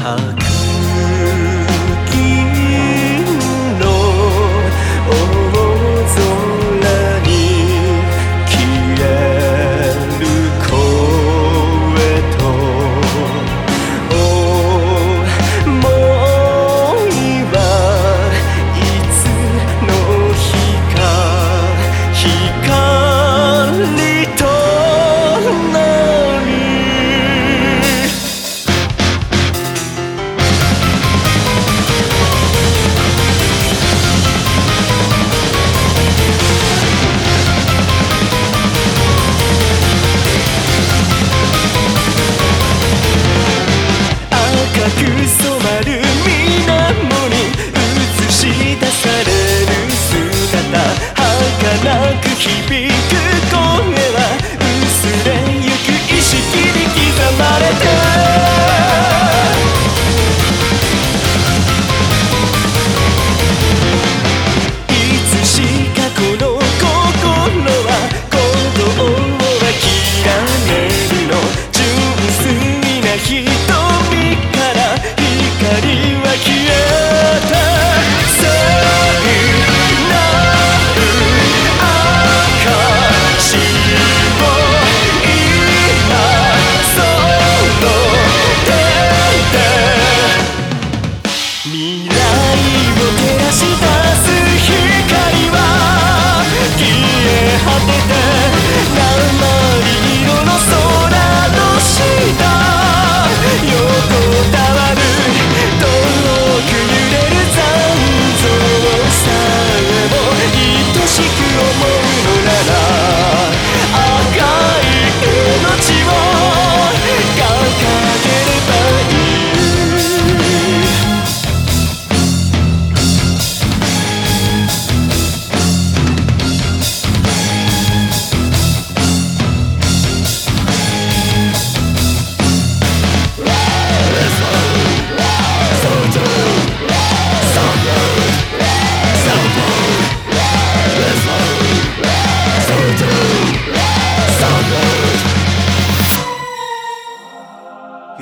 How 揺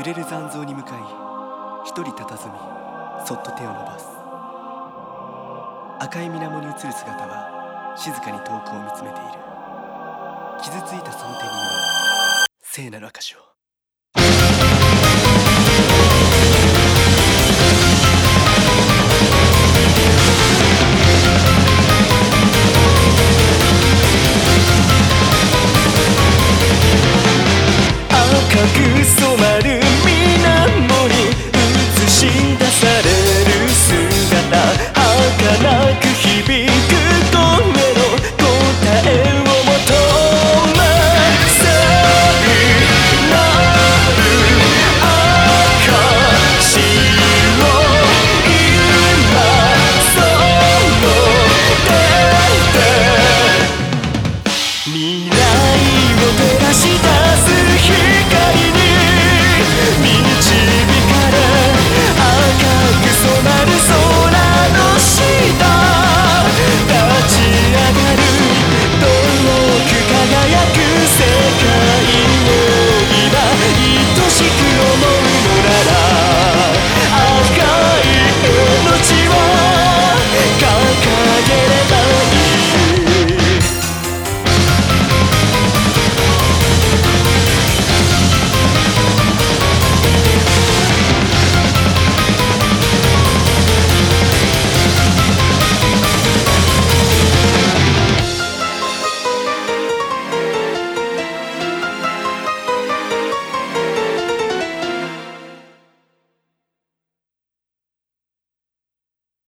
れる残像に向かい一人佇みそっと手を伸ばす。赤い水面に映る姿は静かに遠くを見つめている。傷ついたその手には聖なる証を。